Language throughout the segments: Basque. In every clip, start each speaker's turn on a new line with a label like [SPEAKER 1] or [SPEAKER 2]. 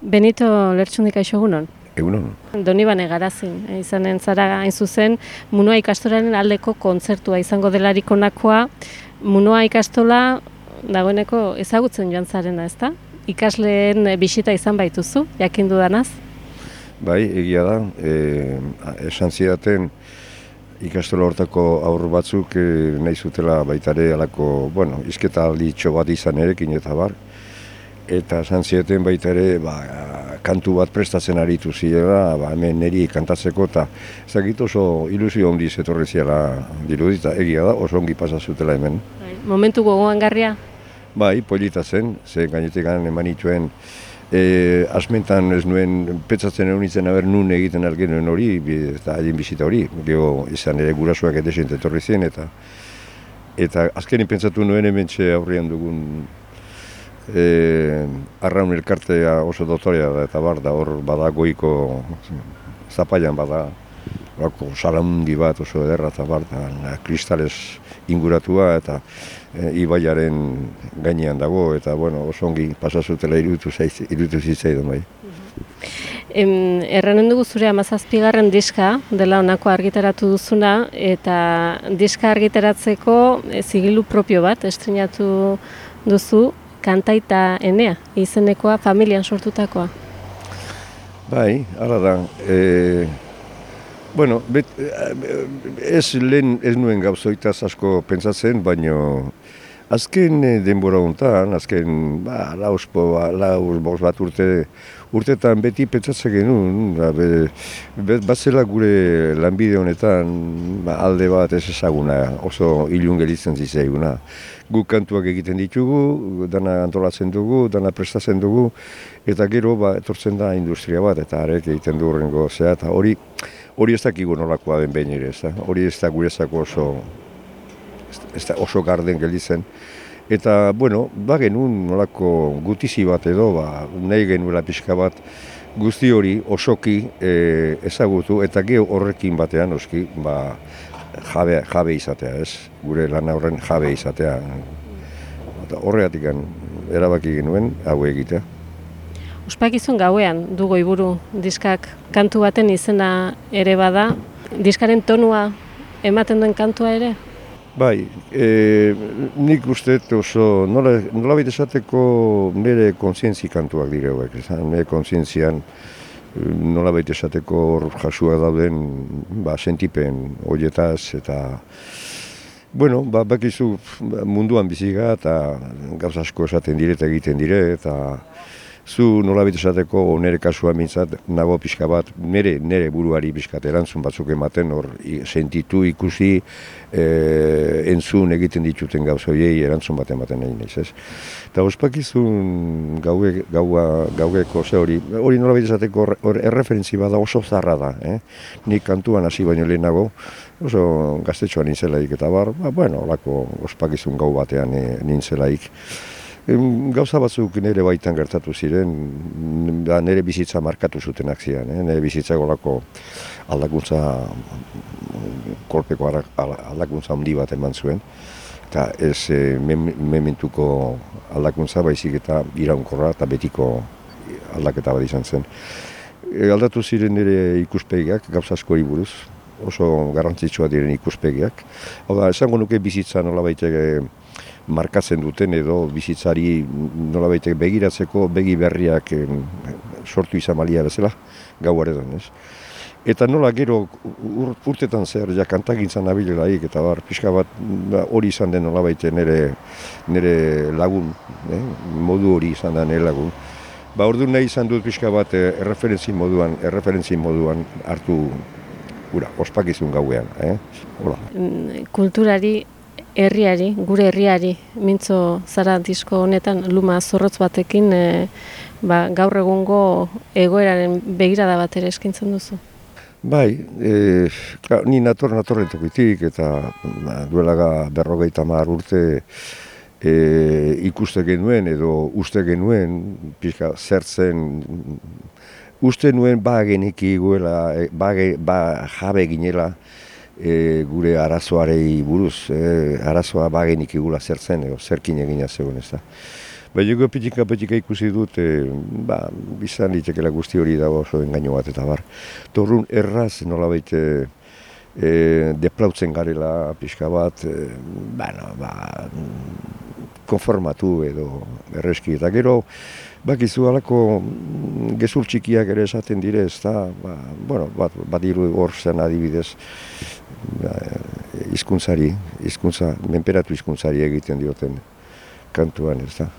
[SPEAKER 1] Benito lertxundik aixo egunon?
[SPEAKER 2] Egunon.
[SPEAKER 1] Doni bane garazin, eh, izanen zara hain zuzen, Munua ikastoraren aldeko kontzertua izango delarik onakoa. Munua ikastola dagoeneko ezagutzen joan zarena, ezta? Ikasleen eh, bisita izan baituzu, jakin dudanaz?
[SPEAKER 2] Bai, egia da, e, esan zidaten ikastola hortako aurru batzuk e, nahi zutela baitare alako, bueno, izketa aldi bat izan erekin eta bar. Eta esan zidaten baita ere, ba, kantu bat prestatzen aritu zirela, ba, hemen niri kantatzeko, eta ezagit oso ilusio ondiz etorri ziela dirudita, egia da, oso ongi pasazutela hemen.
[SPEAKER 1] Bai, momentu gogoan garria?
[SPEAKER 2] Bai, polita zen, ze gainetik eman ituen, e, asmentan ez nuen petzatzen egun itzen aber nun egiten algenuen hori, eta haien bizita hori, geho izan ere gurasuak edesien etorri zen, eta eta azkenin pentsatu nuen hemen aurrian dugun e, arraun elkartea oso dotorea da, eta bar da hor bada goiko zapaian bada Bako, salamundi bat oso ederra eta bar, da, kristales inguratua eta e, ibaiaren gainean dago eta bueno, oso ongi pasazutela irutu, irutu zitzaidan bai.
[SPEAKER 1] Em, erranen dugu zure amazazpigarren diska, dela honako argitaratu duzuna, eta diska argitaratzeko e, zigilu propio bat, estrenatu duzu, kantaita enea, izenekoa familian sortutakoa.
[SPEAKER 2] Bai, hala da. E, bueno, bet, ez lehen ez nuen gauzoitaz asko pentsatzen, baino azken denbora honetan, azken ba, lauspo, ba, laus, bat urte, urtetan beti pentsatzen genuen, ba, be, batzela gure lanbide honetan ba, alde bat ez ezaguna, oso ilun gelitzen zizaiguna guk kantuak egiten ditugu, dana antolatzen dugu, dana prestatzen dugu, eta gero ba, etortzen da industria bat, eta arek egiten du horrengo zea, eta hori hori ez dakigu nolakoa den behin ere, hori ez da gurezako oso, ez da oso garden gelditzen. Eta, bueno, ba genuen nolako gutizi bat edo, ba, nahi genuela pixka bat, guzti hori osoki e, ezagutu, eta geho horrekin batean, oski, ba, jabe, jabe izatea, ez? Gure lan horren jabe izatea. Eta horregatik erabaki genuen hau egitea.
[SPEAKER 1] Ospakizun gauean dugo iburu diskak kantu baten izena ere bada, diskaren tonua ematen duen kantua ere?
[SPEAKER 2] Bai, e, nik uste oso, nola, nola esateko nire konsientzi kantuak direuek, nire konsientzian, nola esateko hor jasua dauden ba, sentipen horietaz eta bueno, ba, bakizu munduan biziga eta gauz asko esaten dire eta egiten dire eta zu nola esateko nire kasua mintzat nago pixka bat, nire, nire buruari pixkat erantzun batzuk ematen hor sentitu ikusi e, entzun egiten dituten gauzoiei erantzun bat ematen nahi nahiz ez. Eta ospakizun gauge, gaua, gaugeko ze hori, hori nola esateko hor erreferentzi bada oso zarra da, eh? nik kantuan hasi baino lehenago, oso gaztetxoan nintzelaik eta bar, ba, bueno, olako ospakizun gau batean e, nintzelaik. Gauza batzuk nire baitan gertatu ziren, da nire bizitza markatu zutenak ziren, eh? nire bizitza golako aldakuntza, kolpeko aldakuntza handi bat eman zuen, eta ez e, mementuko aldakuntza baizik eta iraunkorra eta betiko aldaketa bat izan zen. E, aldatu ziren nire ikuspegiak, gauza asko buruz, oso garrantzitsua diren ikuspegiak. Hau da, esango nuke bizitza nola baiteke markatzen duten edo bizitzari nolabait begiratzeko begi berriak sortu izan malia bezala gau ez? Eta nola gero ur, urtetan zer ja kantagintzan nabilelaik eta bar pixka bat ba, hori izan den nolabait nere, nere lagun, eh? modu hori izan da nire lagun. Ba ordu nahi izan dut pixka bat eh, erreferentzi moduan, erreferentzi moduan hartu ura, ospakizun gauean, eh? Hola.
[SPEAKER 1] Mm, kulturari herriari, gure herriari, mintzo zara disko honetan luma zorrotz batekin e, ba, gaur egungo egoeraren begirada bat ere eskintzen duzu?
[SPEAKER 2] Bai, e, ni nator natorren tokitik eta ba, duelaga berrogeita mar urte e, ikuste genuen edo uste genuen, pixka zertzen uste nuen ba geniki guela, e, ba, ba jabe ginela, e, gure arazoarei buruz, e, arazoa bagenik igula zertzen, edo zerkin egina zegoen ez da. Ba, jogo pitika pitika ikusi dut, e, ba, bizan litekela guzti hori dago oso engaino bat eta bar. Torrun erraz nolabait e, e, deplautzen garela pixka bat, e, bueno, ba, konformatu edo erreski. Eta gero, bakizu alako mm, gezur txikiak ere esaten dire, ez da, ba, bueno, bat, bat iru hor zen adibidez, ba, hizkuntzari, hizkuntza, menperatu hizkuntzari egiten dioten kantuan, ez da.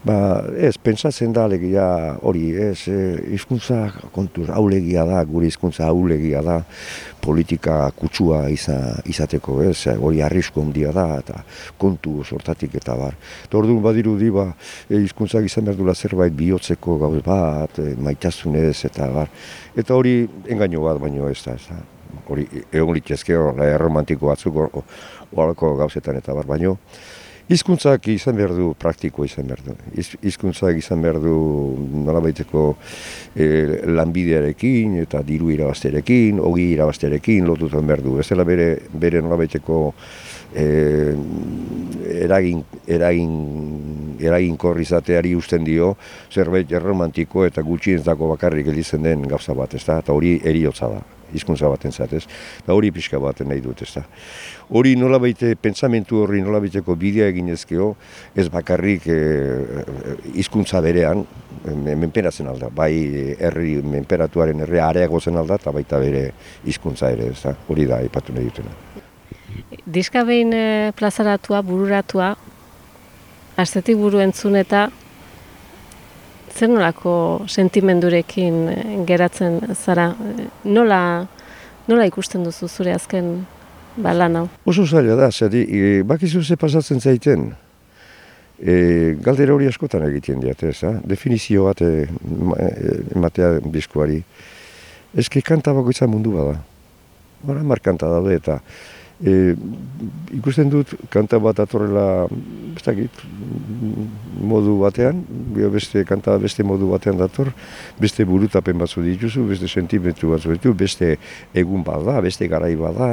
[SPEAKER 2] Ba, ez, pentsatzen da alegia hori, ez, e, hizkuntza kontuz aulegia da, gure hizkuntza aulegia da, politika kutsua iza, izateko, ez, hori arrisko handia da, eta kontu sortatik eta bar. Eta orduan badiru di, ba, e, hizkuntzak izan behar dula zerbait bihotzeko gauz bat, e, maitasunez eta bar. Eta hori engaino bat baino ez da, ez da. Hori egon litezke, erromantiko batzuk horako gauzetan eta bar, baino. Hizkuntzak izan behar du, praktikoa izan behar du. Hizkuntzak izan behar du nolabaiteko e, lanbidearekin eta diru irabazterekin, ogi irabazterekin lotutan behar du. Ez dela bere, bere nolabaiteko e, eragin, eragin, eragin korrizateari usten dio zerbait erromantiko eta gutxientzako bakarrik elizen den gauza bat, ez da? Eta hori eriotza da hizkuntza baten ez? Da hori pixka baten nahi dut, ez da. Hori nola baite, pentsamentu horri nola baiteko bidea egin ezkeo, ez bakarrik hizkuntza berean, menperatzen alda, bai herri menperatuaren herri areago zen alda, eta baita bere hizkuntza ere, ez da. Hori da, ipatu nahi dutena.
[SPEAKER 1] Diska behin plazaratua, bururatua, astetik buru entzun eta zer nolako sentimendurekin geratzen zara? Nola, nola ikusten duzu zure azken ba, lan hau?
[SPEAKER 2] Oso zaila da, zari, e, bakizu ze pasatzen zaiten. E, galdera hori askotan egiten diat, ez, definizio bat e, ematea diskuari. Ezke kanta bakoitza mundu bada. Hora markanta daude eta e, ikusten dut kanta bat atorrela, ez dakit, modu batean, beste kanta beste modu batean dator, beste burutapen batzu dituzu, beste sentimentu batzu ditu, beste egun bat da, beste garai bat da,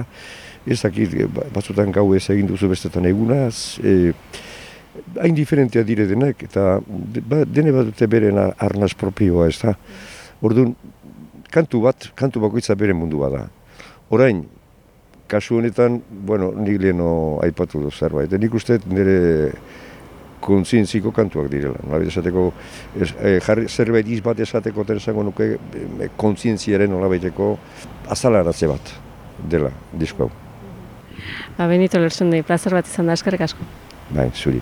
[SPEAKER 2] ez dakit, batzutan gau ez egin duzu bestetan egunaz, e, hain diferentea dire denek, eta ba, dene bat dute beren arnaz propioa ez da. Orduan, kantu bat, kantu bakoitza bere mundu da. Orain, kasu honetan, bueno, nik leheno aipatu du zerbait. Nik uste nire kontzientziko kantuak direla. Nolabait esateko, es, e, jarri, zerbait izbat esateko esango nuke e, kontzientziaren nolabaiteko azalaratze bat dela disko hau.
[SPEAKER 1] Ba, Benito Lertzen plazer bat izan da, eskerrik asko.
[SPEAKER 2] Bai, zuri.